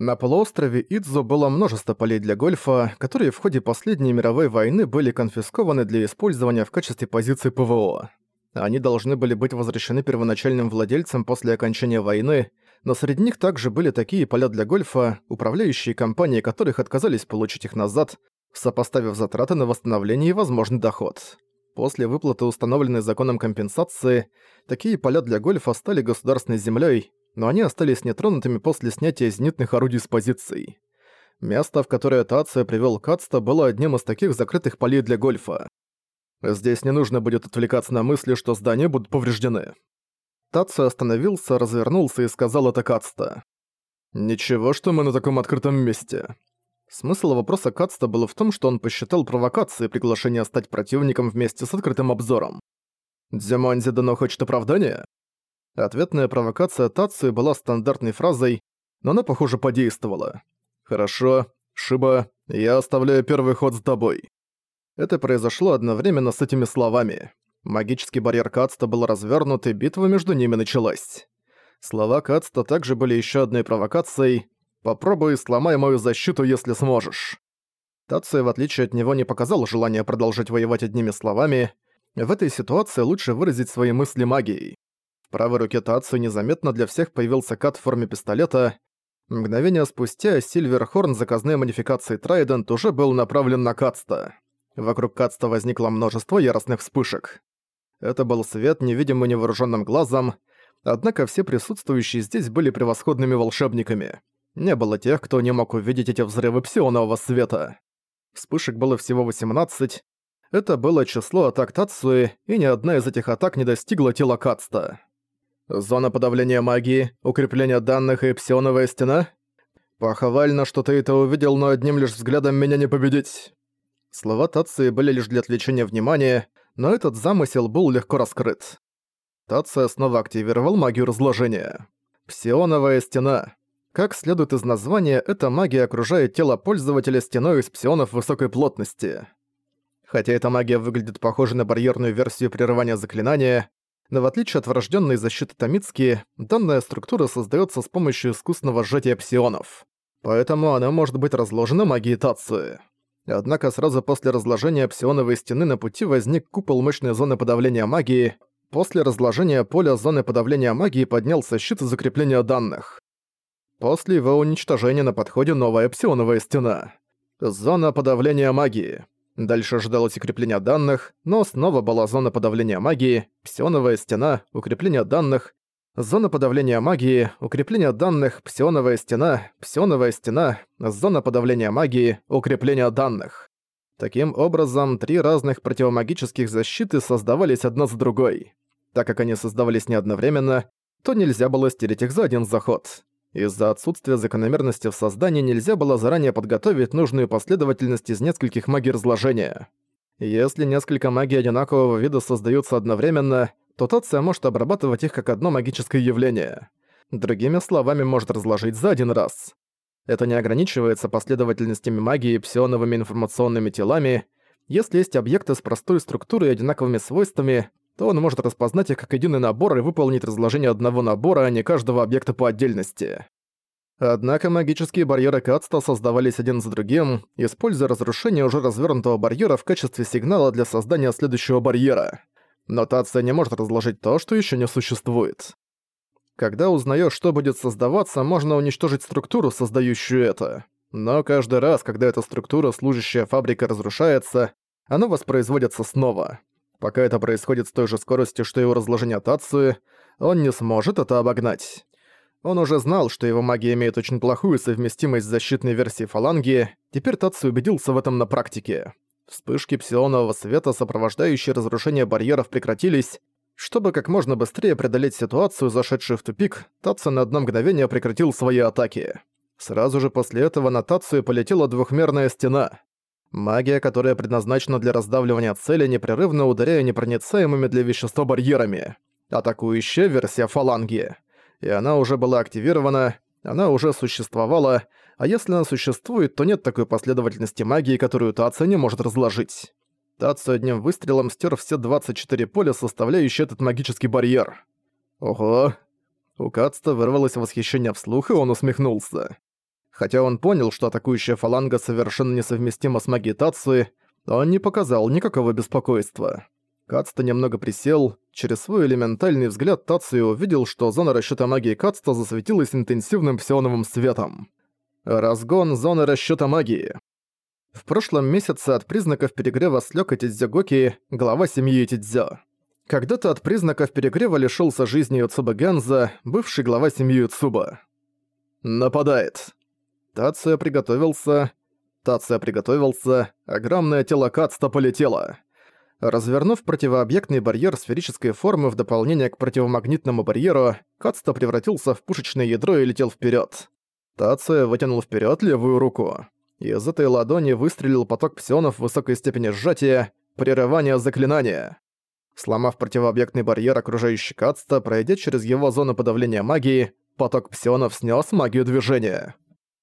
На полуострове Идзу было множество полей для гольфа, которые в ходе последней мировой войны были конфискованы для использования в качестве позиций ПВО. Они должны были быть возвращены первоначальным владельцам после окончания войны, но среди них также были такие поля для гольфа, управляющие компании которых отказались получить их назад, сопоставив затраты на восстановление и возможный доход. После выплаты установленной законом компенсации, такие поля для гольфа стали государственной землей, но они остались нетронутыми после снятия зенитных орудий с позиций. Место, в которое Тация привел Кацта, было одним из таких закрытых полей для гольфа. Здесь не нужно будет отвлекаться на мысли, что здания будут повреждены. Тацу остановился, развернулся и сказал это Кацта. «Ничего, что мы на таком открытом месте». Смысл вопроса Кацта был в том, что он посчитал провокацией приглашение стать противником вместе с открытым обзором. «Дзимонзи Дано хочет оправдания?» Ответная провокация Тацию была стандартной фразой, но она, похоже, подействовала. «Хорошо, Шиба, я оставляю первый ход с тобой». Это произошло одновременно с этими словами. Магический барьер Кацта был развернут, и битва между ними началась. Слова Кацта также были еще одной провокацией «Попробуй сломай мою защиту, если сможешь». Тация, в отличие от него, не показал желания продолжать воевать одними словами. В этой ситуации лучше выразить свои мысли магией. В правой руке Тацию незаметно для всех появился кат в форме пистолета. Мгновение спустя Сильверхорн заказной модификации Трайдент уже был направлен на Кацта. Вокруг Кацта возникло множество яростных вспышек. Это был свет, невидимый невооруженным глазом, однако все присутствующие здесь были превосходными волшебниками. Не было тех, кто не мог увидеть эти взрывы псионового света. Вспышек было всего 18. Это было число атак Тацуи, и ни одна из этих атак не достигла тела Кацта. Зона подавления магии, укрепление данных и псионовая стена? Похвально, что ты это увидел, но одним лишь взглядом меня не победить. Слова Тации были лишь для отвлечения внимания, но этот замысел был легко раскрыт. Тация снова активировал магию разложения. Псионовая стена. Как следует из названия, эта магия окружает тело пользователя стеной из псионов высокой плотности. Хотя эта магия выглядит похожей на барьерную версию прерывания заклинания, но в отличие от врожденной защиты Томицки, данная структура создается с помощью искусственного сжатия псионов. Поэтому она может быть разложена магией Тации. Однако сразу после разложения псионовой стены на пути возник купол мощной зоны подавления магии. После разложения поля зоны подавления магии поднялся щит закрепления данных. После его уничтожения на подходе новая псионовая стена. Зона подавления магии. Дальше ожидалось укрепление данных, но снова была зона подавления магии, псионовая стена, укрепление данных, Зона подавления магии, укрепление данных, псионовая стена, псионовая стена, зона подавления магии, укрепление данных. Таким образом, три разных противомагических защиты создавались одна за другой. Так как они создавались не одновременно, то нельзя было стереть их за один заход. Из-за отсутствия закономерности в создании нельзя было заранее подготовить нужную последовательность из нескольких магий разложения. Если несколько магий одинакового вида создаются одновременно, то Тация может обрабатывать их как одно магическое явление. Другими словами, может разложить за один раз. Это не ограничивается последовательностями магии и псионовыми информационными телами. Если есть объекты с простой структурой и одинаковыми свойствами, то он может распознать их как единый набор и выполнить разложение одного набора, а не каждого объекта по отдельности. Однако магические барьеры Кацта создавались один за другим, используя разрушение уже развернутого барьера в качестве сигнала для создания следующего барьера — Нотация не может разложить то, что еще не существует. Когда узнаешь, что будет создаваться, можно уничтожить структуру, создающую это. Но каждый раз, когда эта структура, служащая фабрикой, разрушается, она воспроизводится снова. Пока это происходит с той же скоростью, что и у разложения Тацию, он не сможет это обогнать. Он уже знал, что его магия имеет очень плохую совместимость с защитной версией фаланги, теперь Тацию убедился в этом на практике. Вспышки псионового света, сопровождающие разрушение барьеров, прекратились. Чтобы как можно быстрее преодолеть ситуацию, зашедшую в тупик, Татсу на одно мгновение прекратил свои атаки. Сразу же после этого на Тацию полетела двухмерная стена. Магия, которая предназначена для раздавливания цели, непрерывно ударяя непроницаемыми для вещества барьерами. Атакующая версия фаланги. И она уже была активирована, она уже существовала, а если она существует, то нет такой последовательности магии, которую Тация не может разложить. Тацию одним выстрелом стер все 24 поля, составляющие этот магический барьер. Ого. У Кацта вырвалось восхищение вслух, и он усмехнулся. Хотя он понял, что атакующая фаланга совершенно несовместима с магией Тацуи, он не показал никакого беспокойства. Кацта немного присел, через свой элементальный взгляд Тацуи увидел, что зона расчёта магии Кацта засветилась интенсивным псионовым светом. Разгон зоны расчёта магии. В прошлом месяце от признаков перегрева слёг Этидзёгоки, глава семьи Этидзё. Когда-то от признаков перегрева лишился жизни Юцуба Генза, бывший глава семьи Юцуба. Нападает. Тация приготовился. Тация приготовился. Огромное тело Кацта полетело. Развернув противообъектный барьер сферической формы в дополнение к противомагнитному барьеру, Кацта превратился в пушечное ядро и летел вперед. Тация вытянул вперед левую руку. Из этой ладони выстрелил поток псионов высокой степени сжатия, прерывания заклинания. Сломав противообъектный барьер, окружающий Кацта, пройдя через его зону подавления магии, поток псионов снес магию движения.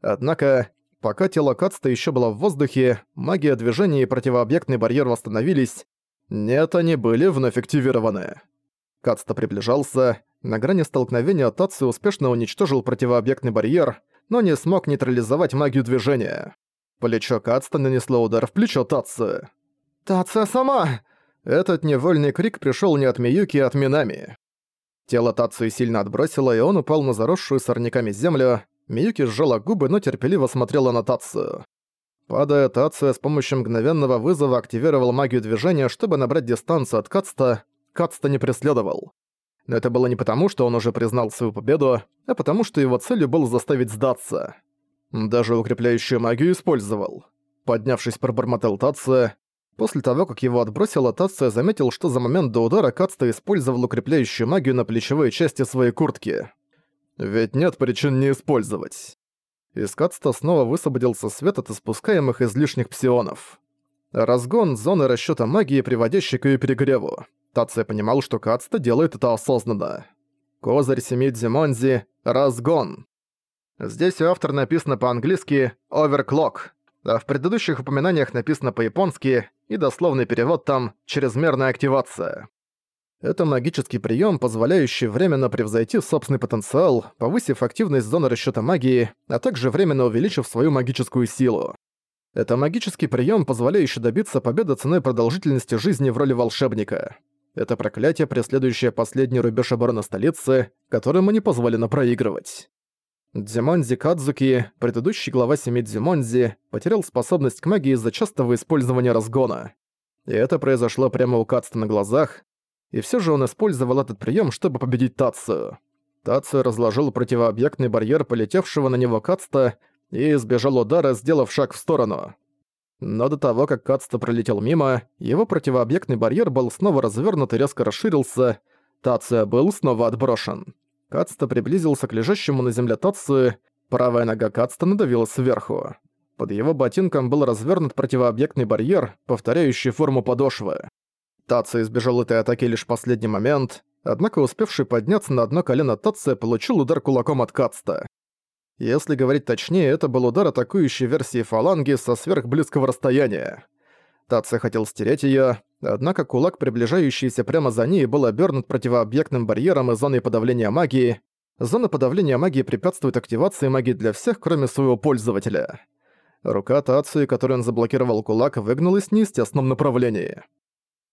Однако, пока тело Кацта еще было в воздухе, магия движения и противообъектный барьер восстановились. Нет, они были вновь активированы. Кацта приближался. На грани столкновения Татсу успешно уничтожил противообъектный барьер, но не смог нейтрализовать магию движения. Плечо Кацта нанесло удар в плечо Татсу. «Татсу сама!» Этот невольный крик пришел не от Миюки, а от Минами. Тело Тацуи сильно отбросило, и он упал на заросшую сорняками землю. Миюки сжала губы, но терпеливо смотрела на Тацию. Падая, Тация с помощью мгновенного вызова активировал магию движения, чтобы набрать дистанцию от Кацта. Кацта не преследовал. Но это было не потому, что он уже признал свою победу, а потому что его целью было заставить сдаться. Даже укрепляющую магию использовал. Поднявшись, пробормотал Тация, После того, как его отбросила, Тация заметил, что за момент до удара Кацта использовал укрепляющую магию на плечевой части своей куртки. Ведь нет причин не использовать. Из Кацта снова высвободился свет от испускаемых излишних псионов. Разгон зоны расчёта магии, приводящей к её перегреву. Тация понимал, что Кацта делает это осознанно. Козырь семи Дзимонзи — разгон. Здесь у автора написано по-английски «overclock», а в предыдущих упоминаниях написано по-японски и дословный перевод там «чрезмерная активация». Это магический прием, позволяющий временно превзойти собственный потенциал, повысив активность зоны расчета магии, а также временно увеличив свою магическую силу. Это магический прием, позволяющий добиться победы ценой продолжительности жизни в роли волшебника. Это проклятие, преследующее последний рубеж обороны столицы, которому не позволено проигрывать. Дзимонзи Кадзуки, предыдущий глава семьи Дзимонзи, потерял способность к магии из-за частого использования разгона. И это произошло прямо у Кацта на глазах, и все же он использовал этот прием, чтобы победить Тацию. Тацию разложил противообъектный барьер полетевшего на него Кацта и избежал удара, сделав шаг в сторону. Но до того, как Кацта пролетел мимо, его противообъектный барьер был снова развернут и резко расширился, Тация был снова отброшен. Кацта приблизился к лежащему на земле Тацию, правая нога Кацта надавила сверху. Под его ботинком был развернут противообъектный барьер, повторяющий форму подошвы. Тация избежал этой атаки лишь в последний момент, однако успевший подняться на одно колено Тация получил удар кулаком от Кацта. Если говорить точнее, это был удар атакующей версии фаланги со сверхблизкого расстояния. Тация хотел стереть её, однако кулак, приближающийся прямо за ней, был обернут противообъектным барьером и зоной подавления магии. Зона подавления магии препятствует активации магии для всех, кроме своего пользователя. Рука Тации, которой он заблокировал кулак, выгнулась в неестественном направлении.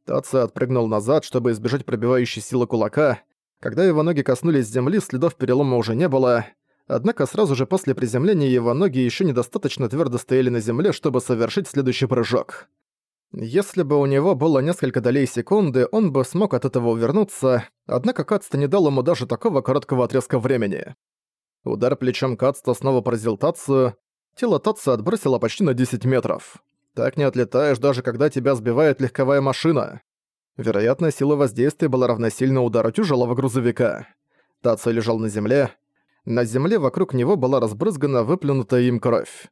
Тация отпрыгнул назад, чтобы избежать пробивающей силы кулака. Когда его ноги коснулись земли, следов перелома уже не было. Однако сразу же после приземления его ноги еще недостаточно твердо стояли на земле, чтобы совершить следующий прыжок. Если бы у него было несколько долей секунды, он бы смог от этого увернуться, однако Кацта не дал ему даже такого короткого отрезка времени. Удар плечом Кацта снова поразил Тацию, тело Татсу отбросило почти на 10 метров. Так не отлетаешь, даже когда тебя сбивает легковая машина. Вероятно, сила воздействия была равносильна удару тяжелого грузовика. Тацу лежал на земле. На земле вокруг него была разбрызгана выплюнутая им кровь.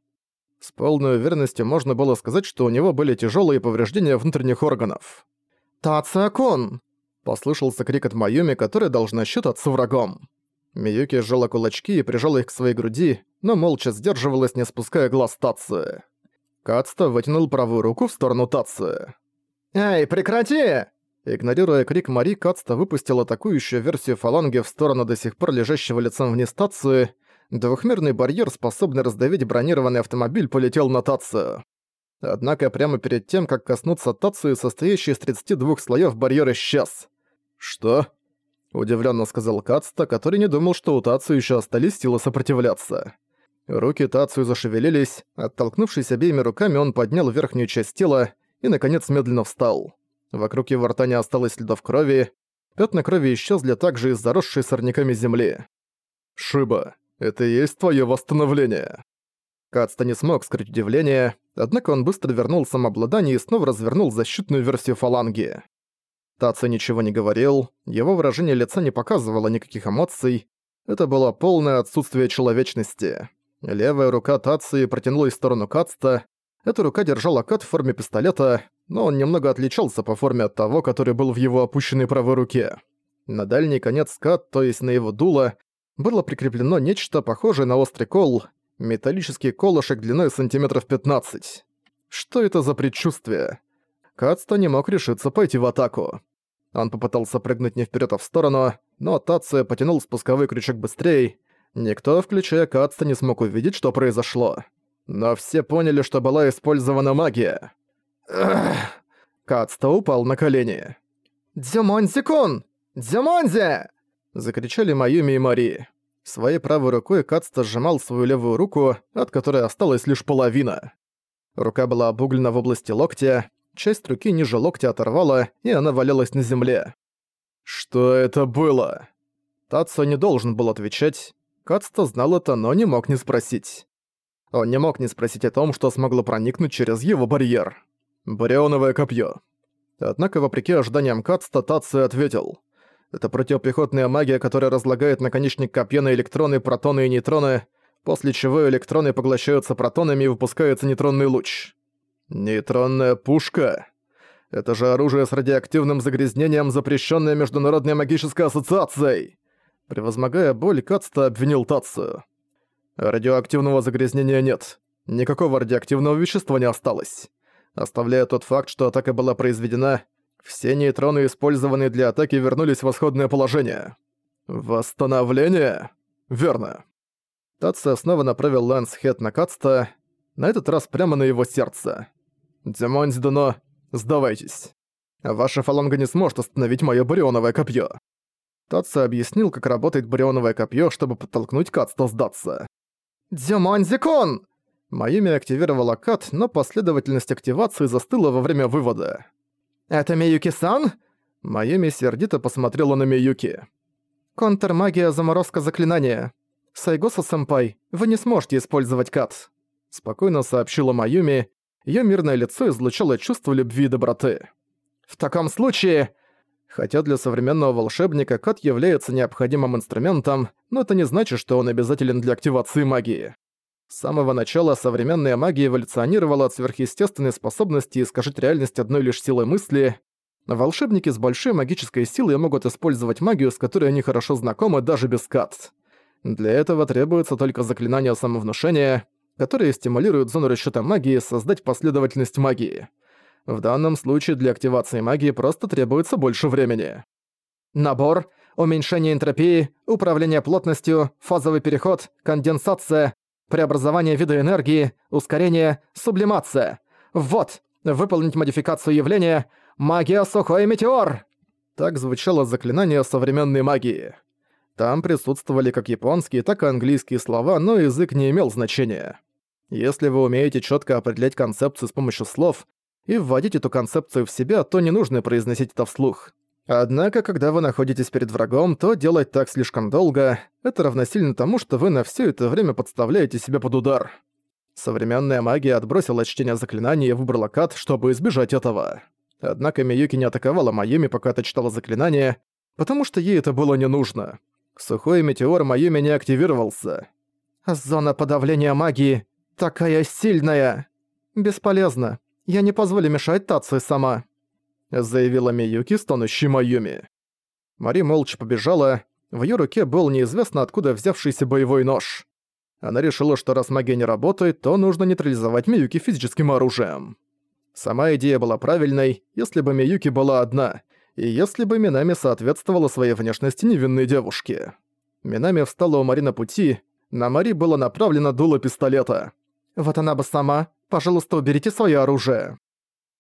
С полной уверенностью можно было сказать, что у него были тяжелые повреждения внутренних органов. «Тацакон!» – послышался крик от Майюми, которая должна считаться врагом. Миюки сжала кулачки и прижала их к своей груди, но молча сдерживалась, не спуская глаз Тации. Кацта вытянул правую руку в сторону Тации. «Эй, прекрати!» Игнорируя крик Мари, Кацта выпустил атакующую версию фаланги в сторону до сих пор лежащего лицом вниз Тации, Двухмерный барьер, способный раздавить бронированный автомобиль, полетел на Тацию. Однако прямо перед тем, как коснуться Тацию, состоящий из 32 слоев барьер исчез. «Что?» – удивленно сказал Кацта, который не думал, что у Тацию еще остались силы сопротивляться. Руки Тацию зашевелились, оттолкнувшись обеими руками, он поднял верхнюю часть тела и, наконец, медленно встал. Вокруг его рта не осталось следов крови, пятна крови исчезли также из заросшей сорняками земли. «Шиба, это и есть твое восстановление!» Кацта не смог скрыть удивление, однако он быстро вернул самообладание и снова развернул защитную версию фаланги. Таца ничего не говорил, его выражение лица не показывало никаких эмоций, это было полное отсутствие человечности. Левая рука Тации протянулась в сторону Кацта, эта рука держала Кат в форме пистолета, но он немного отличался по форме от того, который был в его опущенной правой руке. На дальний конец Кат, то есть на его дуло, было прикреплено нечто похожее на острый кол, металлический колышек длиной сантиметров 15. Что это за предчувствие? Кацта не мог решиться пойти в атаку. Он попытался прыгнуть не вперед, а в сторону, но Тация потянул спусковой крючок быстрее. Никто, включая Кацта, не смог увидеть, что произошло. Но все поняли, что была использована магия. Кацта упал на колени. «Дзюмонзи-кун! Дзюмонзи!» Закричали Майюми и Мари. Своей правой рукой Кацта сжимал свою левую руку, от которой осталась лишь половина. Рука была обуглена в области локтя, часть руки ниже локтя оторвала, и она валялась на земле. «Что это было?» Тацо не должен был отвечать. Кацта знал это, но не мог не спросить. Он не мог не спросить о том, что смогло проникнуть через его барьер. Барионовое копье. Однако, вопреки ожиданиям Кацта, Тацу ответил. Это противопехотная магия, которая разлагает наконечник копья на электроны, протоны и нейтроны, после чего электроны поглощаются протонами и выпускается нейтронный луч. Нейтронная пушка? Это же оружие с радиоактивным загрязнением, запрещенное Международной магической ассоциацией. Превозмогая боль, Кацта обвинил Тацию. Радиоактивного загрязнения нет. Никакого радиоактивного вещества не осталось. Оставляя тот факт, что атака была произведена, все нейтроны, использованные для атаки, вернулись в исходное положение. Восстановление? Верно. Татса снова направил Лэнс Хет на Кацта, на этот раз прямо на его сердце. «Димонь Дано, сдавайтесь. Ваша фаланга не сможет остановить моё барионовое копье». Татса объяснил, как работает барионовое копье, чтобы подтолкнуть Кацта сдаться. «Димонь Зикон!» Майюми активировала Кат, но последовательность активации застыла во время вывода. «Это Миюки-сан?» Майами сердито посмотрела на Миюки. «Контрмагия заморозка заклинания. Сайгоса-сэмпай, вы не сможете использовать кат», — спокойно сообщила Майюми. Её мирное лицо излучало чувство любви и доброты. «В таком случае...» Хотя для современного волшебника кат является необходимым инструментом, но это не значит, что он обязателен для активации магии. С самого начала современная магия эволюционировала от сверхъестественной способности искажать реальность одной лишь силой мысли. Волшебники с большой магической силой могут использовать магию, с которой они хорошо знакомы даже без кат. Для этого требуется только заклинание самовнушения, которое стимулирует зону расчёта магии создать последовательность магии. В данном случае для активации магии просто требуется больше времени. Набор, уменьшение энтропии, управление плотностью, фазовый переход, конденсация, преобразование вида энергии, ускорение, сублимация. Вот, выполнить модификацию явления «Магия сухой метеор!» Так звучало заклинание современной магии. Там присутствовали как японские, так и английские слова, но язык не имел значения. Если вы умеете четко определять концепцию с помощью слов и вводить эту концепцию в себя, то не нужно произносить это вслух. Однако, когда вы находитесь перед врагом, то делать так слишком долго — это равносильно тому, что вы на все это время подставляете себя под удар. Современная магия отбросила чтение заклинаний и выбрала кат, чтобы избежать этого. Однако Миюки не атаковала Майюми, пока та читала заклинание, потому что ей это было не нужно. Сухой метеор Майюми не активировался. «Зона подавления магии такая сильная!» «Бесполезно. Я не позволю мешать Тацию сама», заявила Миюки с тонущей Майюми. Мари молча побежала, в её руке был неизвестно откуда взявшийся боевой нож. Она решила, что раз магия не работает, то нужно нейтрализовать Миюки физическим оружием. Сама идея была правильной, если бы Миюки была одна, и если бы Минами соответствовала своей внешности невинной девушке. Минами встала у Мари на пути, На Мари было направлено дуло пистолета. «Вот она бы сама. Пожалуйста, уберите своё оружие».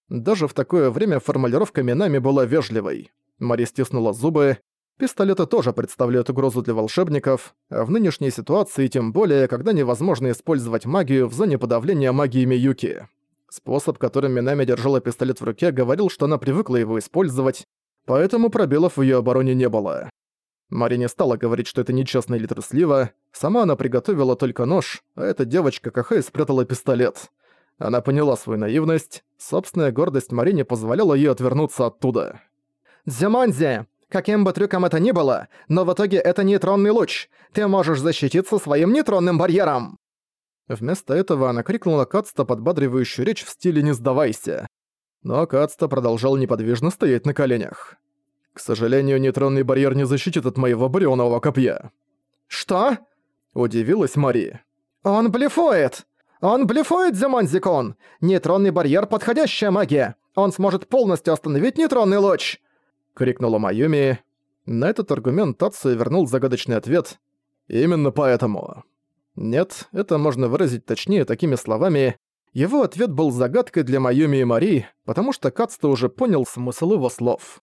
Даже в такое время формулировка Минами была вежливой. Мари стиснула зубы. Пистолеты тоже представляют угрозу для волшебников, а в нынешней ситуации тем более, когда невозможно использовать магию в зоне подавления магии Миюки. Способ, которым Минами держала пистолет в руке, говорил, что она привыкла его использовать, поэтому пробелов в её обороне не было. Мари не стала говорить, что это нечестно или трусливо, сама она приготовила только нож, а эта девочка Кахэй спрятала пистолет. Она поняла свою наивность, собственная гордость Мари не позволяла ей отвернуться оттуда. «Дзюмонзи! Каким бы трюком это ни было, но в итоге это нейтронный луч! Ты можешь защититься своим нейтронным барьером!» Вместо этого она крикнула Кацта подбадривающую речь в стиле «Не сдавайся». Но Кацта продолжал неподвижно стоять на коленях. К сожалению, нейтронный барьер не защитит от моего барионового копья. «Что?» – удивилась Мари. «Он блефует! Он блефует, Зимонзикон! Нейтронный барьер – подходящая магия! Он сможет полностью остановить нейтронный луч!» – крикнула Майюми. На этот аргумент Татсу вернул загадочный ответ. «Именно поэтому». Нет, это можно выразить точнее такими словами. Его ответ был загадкой для Майюми и Мари, потому что Кацто уже понял смысл его слов.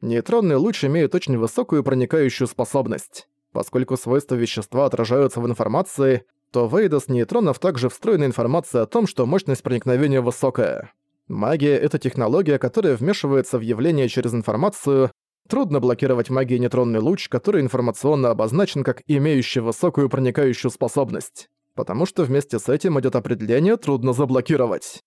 Нейтронный луч имеет очень высокую проникающую способность. Поскольку свойства вещества отражаются в информации, то в Эйдос нейтронов также встроена информация о том, что мощность проникновения высокая. Магия — это технология, которая вмешивается в явление через информацию. Трудно блокировать магией нейтронный луч, который информационно обозначен как имеющий высокую проникающую способность. Потому что вместе с этим идет определение «трудно заблокировать».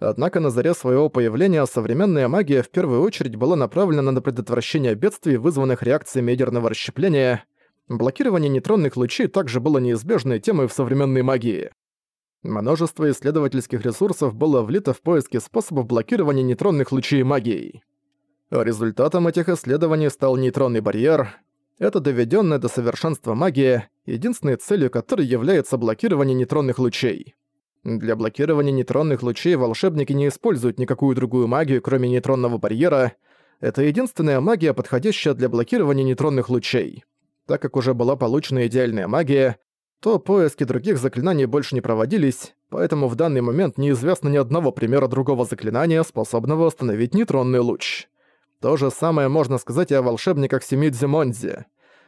Однако на заре своего появления современная магия в первую очередь была направлена на предотвращение бедствий, вызванных реакциями ядерного расщепления. Блокирование нейтронных лучей также было неизбежной темой в современной магии. Множество исследовательских ресурсов было влито в поиски способов блокирования нейтронных лучей магией. Результатом этих исследований стал нейтронный барьер. Это доведенная до совершенства магия, единственной целью которой является блокирование нейтронных лучей. Для блокирования нейтронных лучей волшебники не используют никакую другую магию, кроме нейтронного барьера. Это единственная магия, подходящая для блокирования нейтронных лучей. Так как уже была получена идеальная магия, то поиски других заклинаний больше не проводились, поэтому в данный момент неизвестно ни одного примера другого заклинания, способного остановить нейтронный луч. То же самое можно сказать и о волшебниках Семидзи Монзи.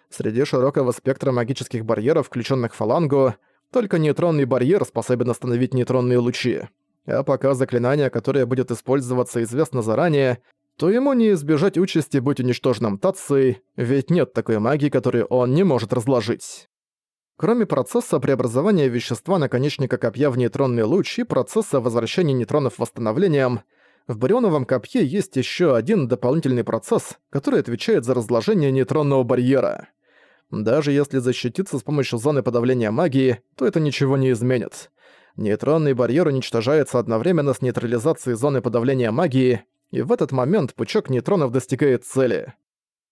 Среди широкого спектра магических барьеров, включенных в фалангу, только нейтронный барьер способен остановить нейтронные лучи. А пока заклинание, которое будет использоваться, известно заранее, то ему не избежать участи быть уничтоженным Татсой, ведь нет такой магии, которую он не может разложить. Кроме процесса преобразования вещества наконечника копья в нейтронный луч и процесса возвращения нейтронов восстановлением, в барионовом копье есть еще один дополнительный процесс, который отвечает за разложение нейтронного барьера. Даже если защититься с помощью зоны подавления магии, то это ничего не изменит. Нейтронный барьер уничтожается одновременно с нейтрализацией зоны подавления магии, и в этот момент пучок нейтронов достигает цели.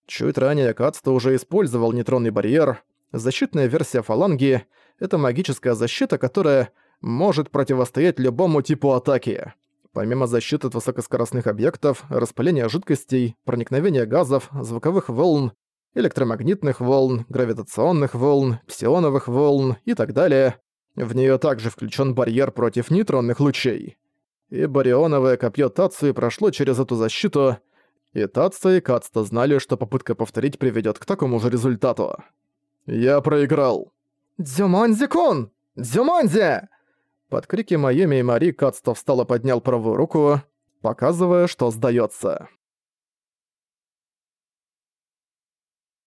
Чуть ранее Кацто уже использовал нейтронный барьер. Защитная версия фаланги — это магическая защита, которая может противостоять любому типу атаки. Помимо защиты от высокоскоростных объектов, распыления жидкостей, проникновения газов, звуковых волн, электромагнитных волн, гравитационных волн, псионовых волн и так далее. В нее также включен барьер против нейтронных лучей. И барионовое копье Тацуи прошло через эту защиту, и Тацу и Кацта знали, что попытка повторить приведет к такому же результату. «Я проиграл!» «Дзюмонзи-кун! Дзюмонзи!» Под крики Майами и Мари Кацто встал и поднял правую руку, показывая, что сдается.